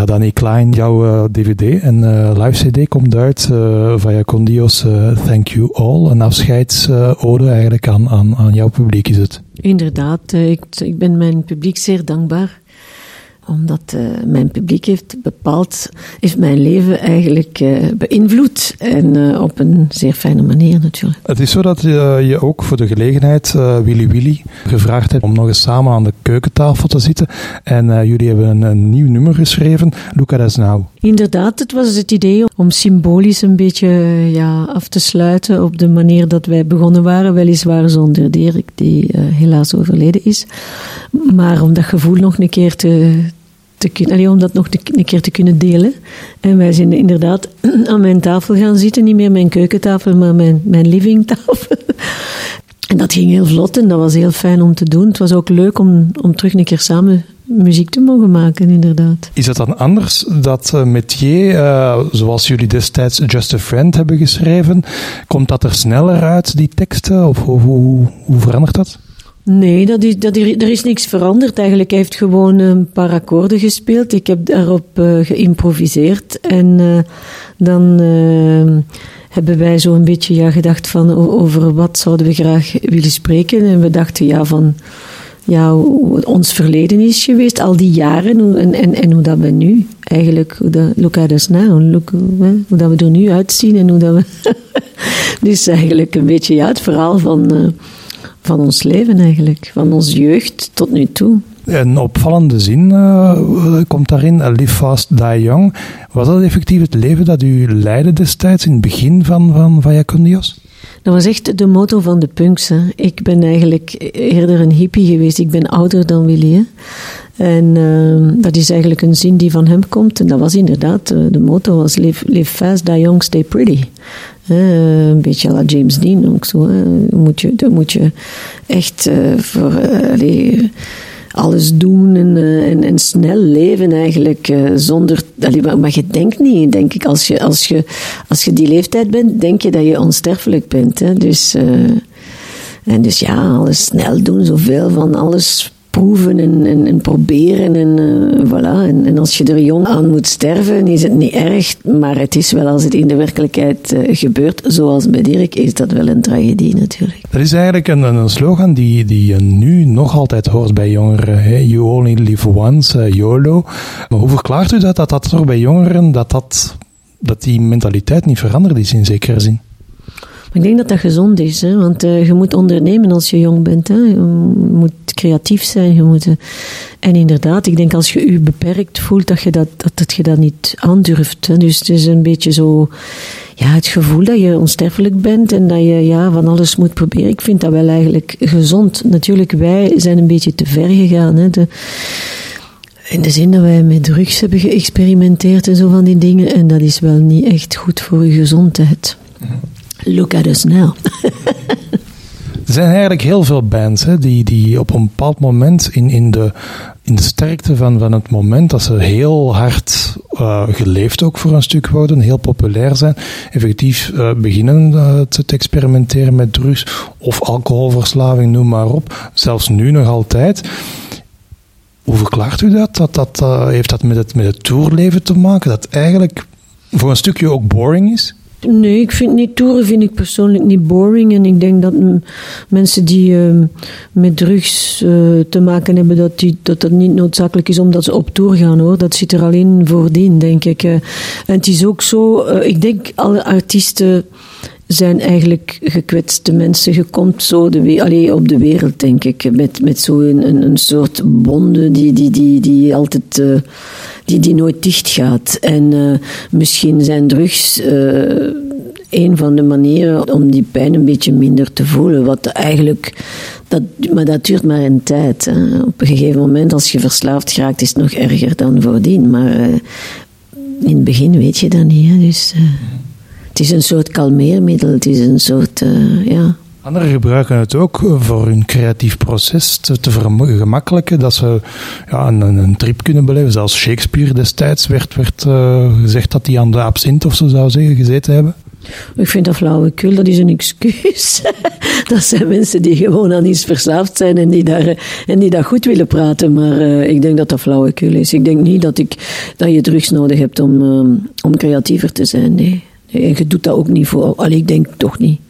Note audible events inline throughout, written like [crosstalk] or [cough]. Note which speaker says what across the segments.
Speaker 1: ja, Danny Klein, jouw DVD en live CD komt uit via Condio's Thank You All. Een afscheidsode eigenlijk aan, aan, aan jouw publiek is het.
Speaker 2: Inderdaad, ik, ik ben mijn publiek zeer dankbaar omdat uh, mijn publiek heeft bepaald, heeft mijn leven eigenlijk uh, beïnvloed. En uh, op een zeer fijne manier natuurlijk.
Speaker 1: Het is zo dat je ook voor de gelegenheid Willy Willy gevraagd hebt om nog eens samen aan de keukentafel te zitten. En jullie hebben een, een, nieuw nummer geschreven, at Us Now.
Speaker 2: Inderdaad, het was het idee om symbolisch een beetje ja, af te sluiten op de manier dat wij begonnen waren. Weliswaar zonder Dirk, die helaas overleden is. Maar om dat gevoel nog een keer te te kunnen, om dat nog een keer te kunnen delen. En wij zijn inderdaad [clears throat] aan mijn tafel gaan zitten, niet meer mijn keukentafel, maar mijn, mijn livingtafel. [laughs] En dat ging heel vlot en dat was heel fijn om te doen. Het was ook leuk om, om terug een keer samen muziek te mogen maken, inderdaad.
Speaker 1: Is dat dan anders, dat uh, metier, uh, zoals jullie destijds Just a Friend hebben geschreven, komt dat er sneller uit, die teksten? Of hoe, hoe, hoe verandert dat?
Speaker 2: Nee, dat is, dat, er is niks veranderd. Eigenlijk hij heeft gewoon een paar akkoorden gespeeld. Ik heb daarop uh, geïmproviseerd. En uh, dan uh, hebben wij zo een beetje ja, gedacht van over wat zouden we graag willen spreken. En we dachten ja van ja, hoe ons verleden is geweest, al die jaren. En, en, en hoe dat we nu eigenlijk, hoe dat, look at us now, hoe dat we er nu uitzien en hoe dat we... [laughs] dus eigenlijk een beetje ja, het verhaal van van ons leven eigenlijk, van onze jeugd tot nu toe.
Speaker 1: Een opvallende zin uh, komt daarin, live fast, die young. Was dat effectief het leven dat u leidde destijds in het begin van, van Condios?
Speaker 2: Dat was echt de motto van de punks. Hè. Ik ben eigenlijk eerder een hippie geweest. Ik ben ouder dan Willy. Hè. En uh, dat is eigenlijk een zin die van hem komt. En dat was inderdaad, uh, de motto was live, live fast, die young, stay pretty. Uh, een beetje à la James Dean ook zo. Moet je, dan moet je echt uh, voor allee, alles doen en, en, en, snel leven eigenlijk. zonder, maar, maar, je denkt niet, denk ik. Als je, als, je, als je die leeftijd bent, denk je dat je onsterfelijk bent. Hè. Dus, en dus ja, alles snel doen, zoveel van alles proeven en, en, en proberen. En, uh, voilà. En, als je er jong aan moet sterven, is het niet erg. Maar het is wel als het in de werkelijkheid uh, gebeurt, zoals bij Dirk, is dat wel een tragedie natuurlijk.
Speaker 1: Dat is eigenlijk een, een slogan die, die je nu nog altijd hoort bij jongeren. You only live once, uh, YOLO. Maar hoe verklaart u dat, dat dat toch bij jongeren, dat, dat, dat die mentaliteit niet veranderd is in zekere zin?
Speaker 2: Maar ik denk dat dat gezond is, hè? want uh, je moet ondernemen als je jong bent. Hè? Je moet creatief zijn. Je moet, uh, en inderdaad, ik denk als je je beperkt voelt, dat je dat, dat, dat, je dat niet aandurft. Hè? Dus het is een beetje zo, ja, het gevoel dat je onsterfelijk bent en dat je ja, van alles moet proberen. Ik vind dat wel eigenlijk gezond. Natuurlijk, wij zijn een beetje te ver gegaan. Hè? De, in de zin dat wij met drugs hebben geëxperimenteerd en zo van die dingen. En dat is wel niet echt goed voor je gezondheid. Mhm. Look at us now. [laughs]
Speaker 1: er zijn eigenlijk heel veel bands hè, die, die op een bepaald moment in, in, de, in de sterkte van, van het moment dat ze heel hard uh, geleefd ook voor een stuk worden, heel populair zijn, effectief uh, beginnen uh, te, te, experimenteren met drugs of alcoholverslaving, noem maar op. Zelfs nu nog altijd. Hoe verklaart u dat? dat, dat heeft dat met het, met het tourleven te maken? Dat eigenlijk voor een stukje ook boring is?
Speaker 2: Nee, ik vind niet toeren vind ik persoonlijk niet boring. En ik denk dat mensen die uh, met drugs uh, te maken hebben, dat, die, dat niet noodzakelijk is omdat ze op tour gaan hoor. Dat zit er alleen voordien, denk ik. Uh, en het is ook zo, ik denk alle artiesten zijn eigenlijk gekwetste mensen. Je komt zo de allee, op de wereld, denk ik, met, met zo'n een, een, soort bonde die, die, die, die altijd uh, die, die nooit dicht gaat. En uh, misschien zijn drugs uh, een van de manieren om die pijn een beetje minder te voelen. Wat eigenlijk, dat, maar dat duurt maar een tijd. Op een gegeven moment, als je verslaafd raakt, is het nog erger dan voordien. Maar in het begin weet je dat niet. Hè. Dus, het is een soort kalmeermiddel, het is een soort, uh, ja...
Speaker 1: Anderen gebruiken het ook voor hun creatief proces te, te vergemakkelijken, dat ze ja, een, een, trip kunnen beleven. Zelfs Shakespeare destijds werd, werd uh, gezegd dat hij aan de absint of zo zou zeggen gezeten hebben.
Speaker 2: Ik vind dat flauwekul, dat is een excuus. [laughs] dat zijn mensen die gewoon aan iets verslaafd zijn en die, daar, en die dat goed willen praten. Maar uh, ik denk dat dat flauwekul is. Ik denk niet dat, ik, dat je drugs nodig hebt om, om creatiever te zijn. Nee. Je doet dat ook niet voor. Allee, ik denk toch niet.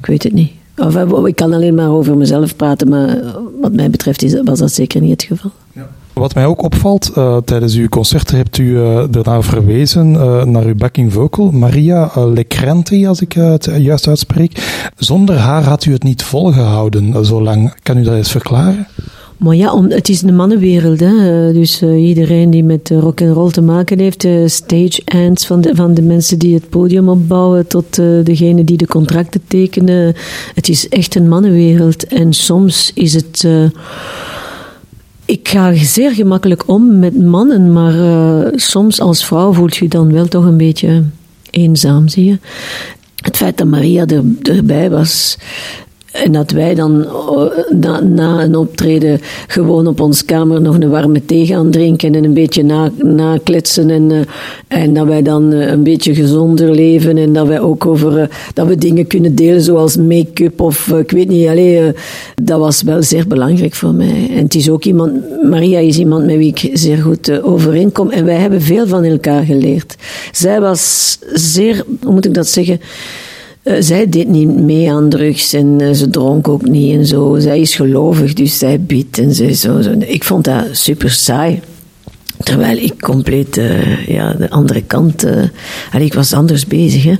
Speaker 2: Ik weet het niet. Of, ik kan alleen maar over mezelf praten, maar wat mij betreft was dat zeker niet het geval. Ja.
Speaker 1: Wat mij ook opvalt, uh, tijdens uw concerten hebt u uh, ernaar verwezen, naar uw backing vocal, Maria Lecrenti, als ik het juist uitspreek. Zonder haar had u het niet volgehouden zo lang. Kan u dat eens verklaren?
Speaker 2: Maar ja, om, het is een mannenwereld. Hè? Dus uh, iedereen die met uh, rock and roll te maken heeft, uh, stage hands van de, van de mensen die het podium opbouwen tot degene die de contracten tekenen. Het is echt een mannenwereld. En soms is het. ik ga zeer gemakkelijk om met mannen, maar soms als vrouw voelt je dan wel toch een beetje eenzaam, zie je. Het feit dat Maria er, erbij was, en dat wij dan eh, na, een optreden gewoon op ons kamer nog een warme thee gaan drinken en een beetje na, nakletsen. En, uh, en dat wij dan uh, een beetje gezonder leven. En dat wij ook over dat we dingen kunnen delen zoals make-up of ik weet niet. Allee, dat was wel zeer belangrijk voor mij. En het is ook iemand, Maria is iemand met wie ik zeer goed overeenkom. En wij hebben veel van elkaar geleerd. Zij was zeer, hoe moet ik dat zeggen? Uh, zij deed niet mee aan drugs en uh, ze dronk ook niet en zo. Zij is gelovig, dus zij bidt en ze zo, zo. Ik vond dat super saai. Terwijl ik compleet uh, ja, de andere kant. ik was anders bezig.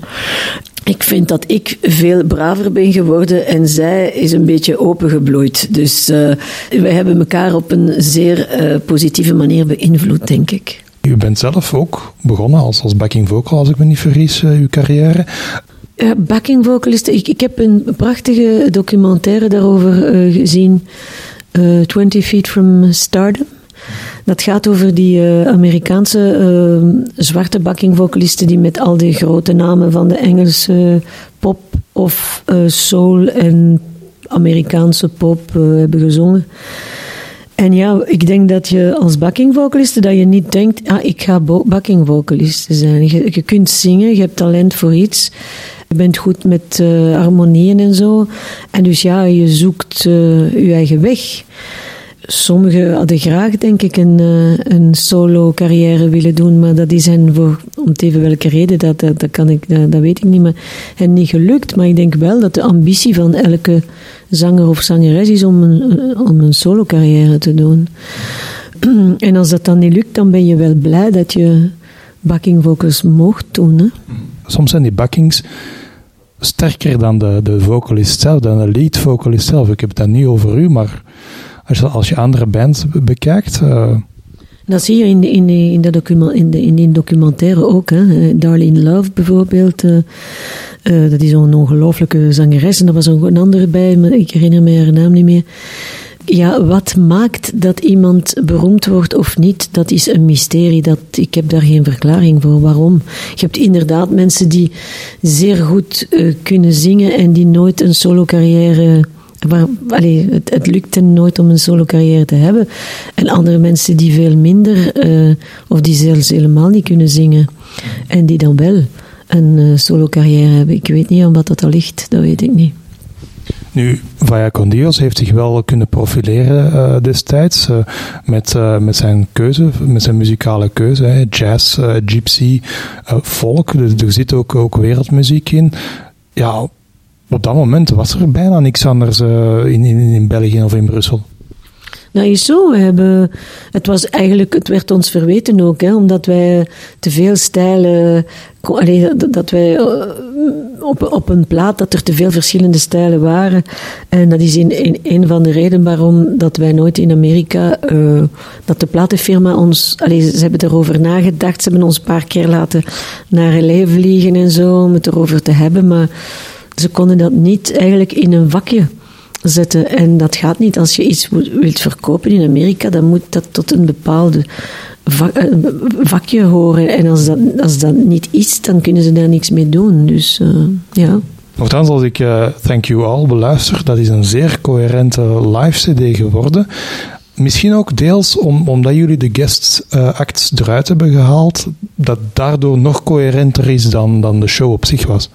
Speaker 2: Ik vind dat ik veel braver ben geworden en zij is een beetje opengebloeid. Dus wij hebben elkaar op een zeer positieve manier beïnvloed, denk ik.
Speaker 1: U bent zelf ook begonnen als, als backing vocal, als ik me niet vergis, uw carrière.
Speaker 2: Uh, backing vocalisten. Ik, ik heb een prachtige documentaire daarover uh, gezien. Uh, eh, 20 Feet from Stardom. Dat gaat over die Amerikaanse zwarte backing vocalisten die met al die grote namen van de Engelse pop of soul en Amerikaanse pop hebben gezongen. En ja, ik denk dat je als backing vocaliste dat je niet denkt, ah, ik ga backing vocaliste zijn. Je, kunt zingen, je hebt talent voor iets. Je bent goed met uh, harmonieën en zo. En dus ja, je zoekt uh, je eigen weg. Sommigen hadden graag, denk ik, een, uh, een solo-carrière willen doen, maar dat is hen voor, om te even welke reden, dat, dat, kan ik, dat, weet ik niet, maar hen niet gelukt. Maar ik denk wel dat de ambitie van elke zanger of zangeres is om een, om een solo-carrière te doen. [clears throat] En als dat dan niet lukt, dan ben je wel blij dat je backing vocals mocht doen.
Speaker 1: Soms zijn die backings sterker dan de, de vocalist zelf, dan de lead vocalist zelf. Ik heb het dan niet over u, maar als je, als je andere bands bekijkt. Uh...
Speaker 2: Dat zie je in, in, in, de document, in, de, in die documentaire ook. Hè. Darlene Love bijvoorbeeld. Uh, dat is een ongelooflijke zangeres. En er was ook een andere bij, maar ik herinner me haar naam niet meer. Ja, wat maakt dat iemand beroemd wordt of niet, dat is een mysterie. Dat, ik heb daar geen verklaring voor. Waarom? Je hebt inderdaad mensen die zeer goed kunnen zingen en die nooit een solo-carrière. Allee, het, het lukt nooit om een solo-carrière te hebben. En andere mensen die veel minder, uh, of die zelfs helemaal niet kunnen zingen. En die dan wel een uh, solo-carrière hebben. Ik weet niet aan wat dat al ligt, dat weet ik niet.
Speaker 1: Nu, Vaya con Dios heeft zich wel kunnen profileren uh, destijds met, met zijn keuze, met zijn muzikale keuze. Jazz, gypsy, folk. Er zit ook, ook wereldmuziek in. Ja, op dat moment was er bijna niks anders in, in, in België of in Brussel.
Speaker 2: Nou is zo. We hebben, het, was eigenlijk, het werd ons verweten ook, hè, omdat wij te veel stijlen. Allee, dat wij eh, op, op een plaat dat er te veel verschillende stijlen waren. En dat is in, een van de redenen waarom dat wij nooit in Amerika. Uh, dat de platenfirma ons. Allee, ze hebben erover nagedacht. Ze hebben ons een paar keer laten naar LA vliegen en zo. om het erover te hebben. Maar ze konden dat niet eigenlijk in een vakje zetten. En dat gaat niet. Als je iets wilt verkopen in Amerika, dan moet dat tot een bepaalde eh, vakje horen. En als dat, als dat niet is, dan kunnen ze daar niks mee doen. Dus uh, ja.
Speaker 1: Nochtans, als ik uh, Thank You All beluister, dat is een zeer coherente live CD geworden. Misschien ook deels om, omdat jullie de guest acts eruit hebben gehaald, dat daardoor nog coherenter is dan, dan de show op zich was.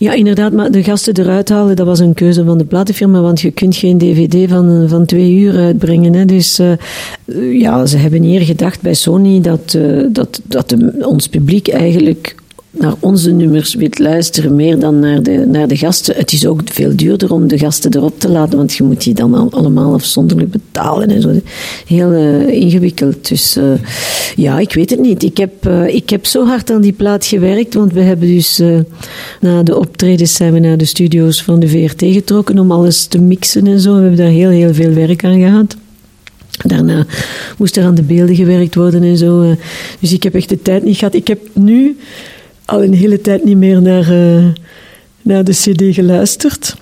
Speaker 2: Ja, inderdaad, maar de gasten eruit halen, dat was een keuze van de platenfirma, want je kunt geen dvd van, van twee uur uitbrengen. Hè. Dus uh, ja, ze hebben hier gedacht bij Sony dat, uh, dat, dat ons publiek eigenlijk naar onze nummers wilt luisteren, meer dan naar de, naar de gasten. Het is ook veel duurder om de gasten erop te laten, want je moet die dan allemaal afzonderlijk betalen en zo. Heel uh, ingewikkeld. Dus uh, ja, ik weet het niet. Ik heb, uh, ik heb zo hard aan die plaat gewerkt, want we hebben dus na de optredens zijn we naar de studio's van de VRT getrokken om alles te mixen en zo. We hebben daar heel, heel veel werk aan gehad. Daarna moest er aan de beelden gewerkt worden en zo. Dus ik heb echt de tijd niet gehad. Ik heb nu al een hele tijd niet meer naar, uh, naar de CD geluisterd.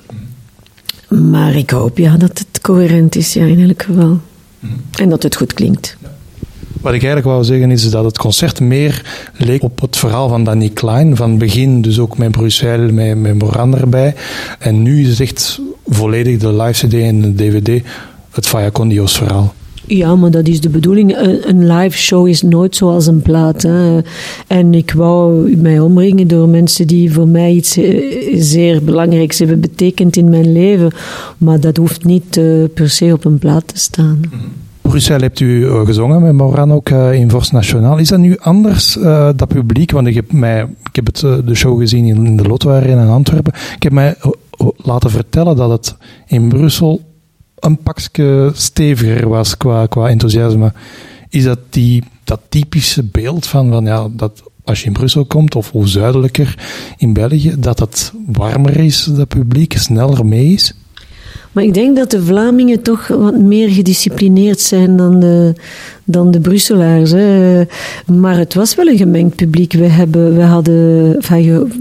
Speaker 2: Maar ik hoop ja, dat het coherent is, ja, in elk geval. En dat het goed klinkt.
Speaker 1: Wat ik eigenlijk wou zeggen is dat het concert meer leek op het verhaal van Danny Klein. Van het begin dus ook met Bruxelles, met, met Moran erbij. En nu is het echt volledig de live CD en de DVD het Fayacondios verhaal.
Speaker 2: Ja, maar dat is de bedoeling. Een, live show is nooit zoals een plaat. En ik wou mij omringen door mensen die voor mij iets eh, zeer belangrijks hebben betekend in mijn leven. Maar dat hoeft niet uh, per se op een plaat te staan.
Speaker 1: Bruxelles hebt u uh, gezongen met Moran ook in Vorst Nationaal. Is dat nu anders, dat publiek? Want ik heb, mij, ik heb het, de show gezien in, in de Lotto in Antwerpen. Ik heb mij laten vertellen dat het in Brussel een pakje steviger was qua, qua enthousiasme. Is dat die, dat typische beeld van, van ja, dat als je in Brussel komt, of hoe zuidelijker in België, dat het warmer is, dat publiek sneller mee is?
Speaker 2: Maar ik denk dat de Vlamingen toch wat meer gedisciplineerd zijn dan de, dan de Brusselaars. Hè. Maar het was wel een gemengd publiek. We, hebben, we hadden,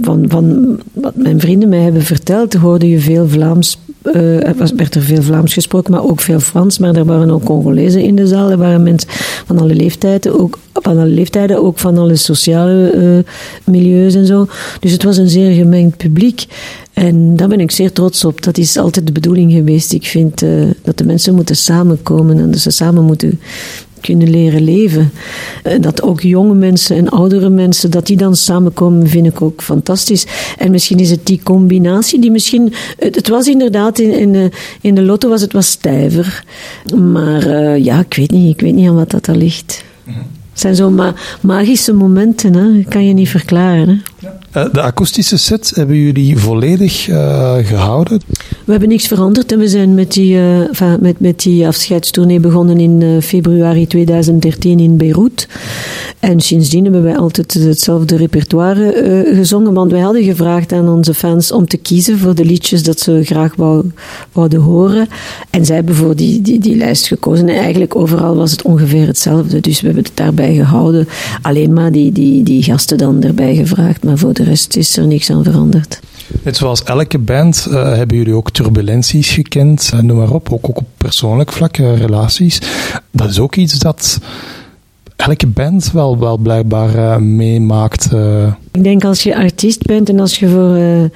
Speaker 2: van, van wat mijn vrienden mij hebben verteld, hoorde je veel Vlaams uh, er werd er veel Vlaams gesproken, maar ook veel Frans. Maar er waren ook Congolezen in de zaal. Er waren mensen van alle leeftijden, ook van alle leeftijden, ook van alle sociale uh, milieus en zo. Dus het was een zeer gemengd publiek. En daar ben ik zeer trots op. Dat is altijd de bedoeling geweest. Ik vind uh, dat de mensen moeten samenkomen en dat ze samen moeten kunnen leren leven. En dat ook jonge mensen en oudere mensen, dat die dan samenkomen, vind ik ook fantastisch. En misschien is het die combinatie die misschien... Het was inderdaad, in, in, de, in de lotto was het wat stijver. Maar uh, ja, ik weet niet, ik weet niet aan wat dat er ligt. Het zijn zo ma magische momenten, hè? dat kan je niet verklaren. Hè?
Speaker 1: Uh, de akoestische set hebben jullie volledig uh, gehouden?
Speaker 2: We hebben niks veranderd en we zijn met die, uh, met, met die afscheidstournee begonnen in februari 2013 in Beirut. En sindsdien hebben wij altijd hetzelfde repertoire gezongen, want wij hadden gevraagd aan onze fans om te kiezen voor de liedjes dat ze graag wou, wouden horen. En zij hebben voor die, die, die lijst gekozen. En eigenlijk overal was het ongeveer hetzelfde, dus we hebben het daarbij gehouden. Alleen maar die, die, die gasten dan erbij gevraagd, maar voor de rest is er niks aan veranderd.
Speaker 1: Net zoals elke band uh, hebben jullie ook turbulenties gekend, uh, noem maar op, ook, ook op persoonlijk vlak, relaties. Dat is ook iets dat elke band wel, wel blijkbaar meemaakt.
Speaker 2: Ik denk als je artiest bent en als je voor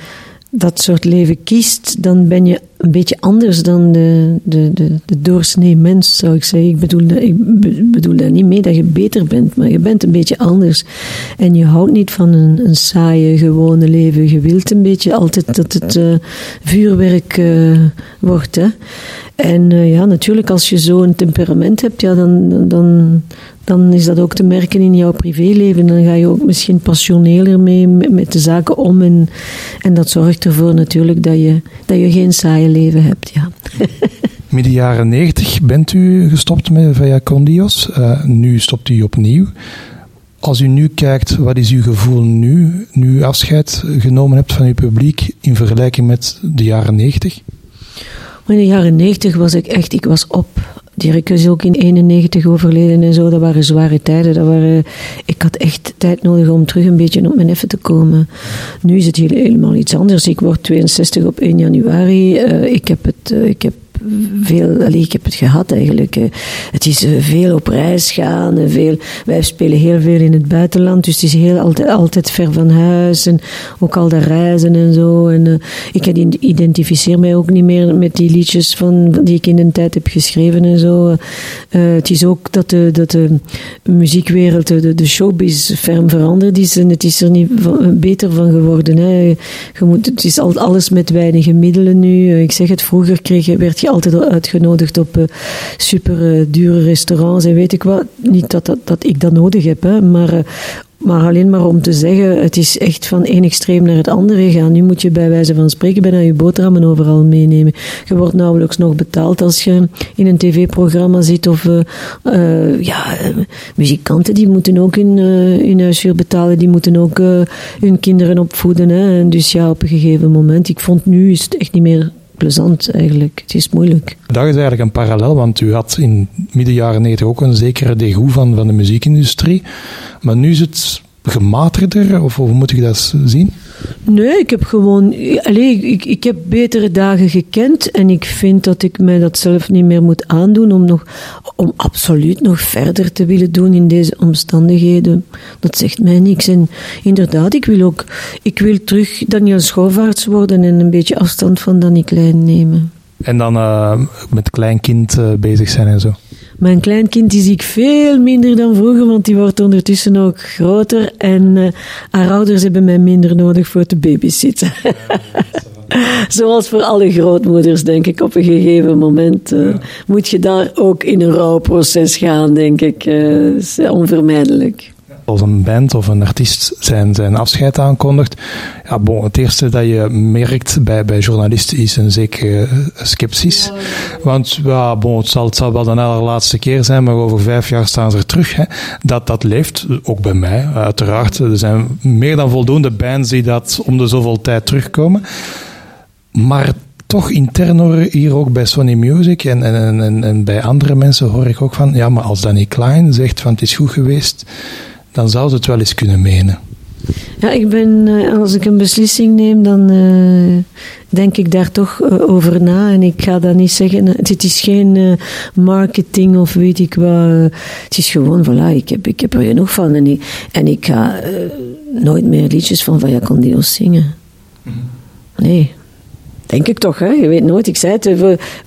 Speaker 2: dat soort leven kiest, dan ben je een beetje anders dan de, de, de, de doorsnee mens, zou ik zeggen. Ik bedoel, ik bedoel daar niet mee dat je beter bent, maar je bent een beetje anders. En je houdt niet van een, een saaie, gewone leven. Je wilt een beetje altijd dat het vuurwerk wordt. Hè? En ja, natuurlijk, als je zo'n temperament hebt, ja, dan, dan, dan is dat ook te merken in jouw privéleven. Dan ga je ook misschien passioneler mee met, de zaken om. En, en dat zorgt ervoor natuurlijk dat je, dat je geen saaie leven hebt. Ja. [laughs]
Speaker 1: Midden jaren 90 bent u gestopt met Via Condios. Uh, nu stopt u opnieuw. Als u nu kijkt, wat is uw gevoel nu, nu u afscheid genomen hebt van uw publiek in vergelijking met de jaren 90?
Speaker 2: In de jaren 90 was ik echt, ik was op. Dirk is ook in 91 overleden en zo. Dat waren zware tijden. Dat waren, ik had echt tijd nodig om terug een beetje op mijn effe te komen. Nu is het helemaal iets anders. Ik word 62 op 1 januari. Uh, ik heb het, uh, ik heb veel, ik heb het gehad eigenlijk. Het is veel op reis gaan. Veel, wij spelen heel veel in het buitenland, dus het is heel, altijd, altijd ver van huis. En ook al de reizen en zo. En ik identificeer mij ook niet meer met die liedjes van, die ik in de tijd heb geschreven en zo. het is ook dat de, dat de muziekwereld, de, de showbiz ferm veranderd is en het is er niet beter van geworden. Hè. Je moet, het is al, alles met weinige middelen nu. Ik zeg het, vroeger kreeg, werd je altijd uitgenodigd op uh, super uh, dure restaurants en weet ik wat. Niet dat, dat, dat ik dat nodig heb, hè, maar uh, maar alleen maar om te zeggen, het is echt van één extreem naar het andere gaan. Nu moet je bij wijze van spreken bijna je boterhammen overal meenemen. Je wordt nauwelijks nog betaald als je in een tv-programma zit. Of ja, muzikanten die moeten ook hun, hun huishuur betalen. Die moeten ook hun kinderen opvoeden. Hè. En dus ja, op een gegeven moment. Ik vond nu is het echt niet meer plezant eigenlijk. Het is moeilijk.
Speaker 1: Dat is eigenlijk een parallel, want u had in midden jaren 90 ook een zekere degoe van, van de muziekindustrie. Maar nu is het gematigder, of hoe moet ik dat zien?
Speaker 2: Nee, ik heb gewoon. Allez, ik, ik heb betere dagen gekend en ik vind dat ik mij dat zelf niet meer moet aandoen om, nog, om absoluut nog verder te willen doen in deze omstandigheden. Dat zegt mij niks. En inderdaad, ik wil ook. Ik wil terug Daniel Schouwaerts worden en een beetje afstand van Danny Klein nemen.
Speaker 1: En dan uh, met kleinkind uh, bezig zijn en zo?
Speaker 2: Mijn kleinkind die zie ik veel minder dan vroeger, want die wordt ondertussen ook groter. En uh, haar ouders hebben mij minder nodig voor te babysitten. [laughs] Zoals voor alle grootmoeders, denk ik. Op een gegeven moment uh, moet je daar ook in een rouwproces gaan, denk ik. Uh, is onvermijdelijk
Speaker 1: als een band of een artiest zijn, zijn afscheid aankondigt, ja, bon, het eerste dat je merkt bij, bij journalisten is een zekere sceptisch. Want ja, bon, het, zal, het zal wel de allerlaatste keer zijn, maar over vijf jaar staan ze er terug. Hè. Dat, dat leeft, ook bij mij, uiteraard. Er zijn meer dan voldoende bands die dat om de zoveel tijd terugkomen. Maar toch intern hoor hier ook bij Sony Music en, en, en, en, bij andere mensen hoor ik ook van, ja, maar als Danny Klein zegt van het is goed geweest, dan zou ze het wel eens kunnen menen.
Speaker 2: Ja, ik ben, eh, als ik een beslissing neem, dan uh, denk ik daar toch uh, over na. En ik ga dat niet zeggen. Het is geen marketing of weet ik wat. het is gewoon, voilà, ik heb, ik heb er genoeg van. En ik, en ik ga nooit meer liedjes van Vaya Condios zingen. Mhm. Nee. Denk ik toch, hè? Je weet nooit. Ik zei het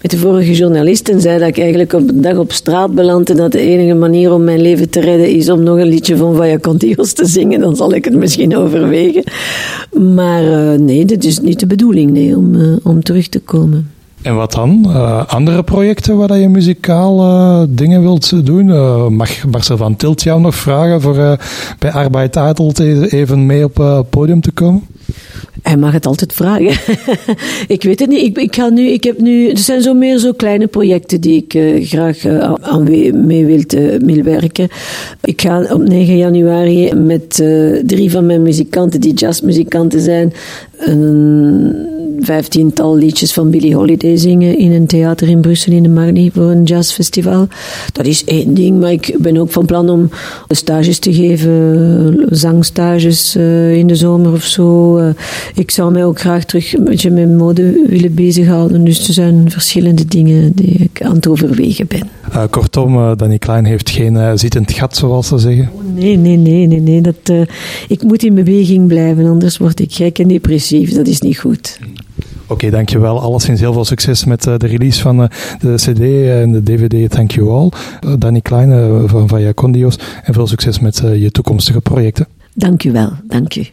Speaker 2: met de vorige journalist en zei dat ik eigenlijk op een dag op straat beland en dat de enige manier om mijn leven te redden is om nog een liedje van Vaya te zingen. Dan zal ik het misschien overwegen. Maar uh, nee, dat is niet de bedoeling, nee, om, om terug te komen.
Speaker 1: En wat dan? Uh, andere projecten waar je muzikaal uh, dingen wilt doen? Uh, mag Marcel van Tilt jou nog vragen voor bij Arbeid Adelt even mee op het podium te komen?
Speaker 2: Hij mag het altijd vragen. [laughs] ik weet het niet. Ik, ik, ga nu, ik heb nu, er zijn zo meer zo kleine projecten die ik graag aan mee wil, uh, werken. Ik ga op 9 januari met drie van mijn muzikanten, die jazzmuzikanten zijn, een vijftiental liedjes van Billie Holiday zingen in een theater in Brussel in de Marnie voor een jazzfestival. Dat is één ding, maar ik ben ook van plan om stages te geven, zangstages in de zomer of zo ik zou mij ook graag terug een beetje met mode willen bezighouden. Dus er zijn verschillende dingen die ik aan het overwegen ben.
Speaker 1: Uh, kortom, uh, Danny Klein heeft geen uh, zittend gat, zoals ze zeggen.
Speaker 2: Oh, nee, nee, nee, nee. nee. Dat, ik moet in beweging blijven, anders word ik gek en depressief. Dat is niet goed.
Speaker 1: Oké, okay, dankjewel. Alleszins heel veel succes met de release van de CD en de DVD Thank You All. Danny Klein van Via Condios. En veel succes met je toekomstige projecten.
Speaker 2: Dank u wel. Dank u.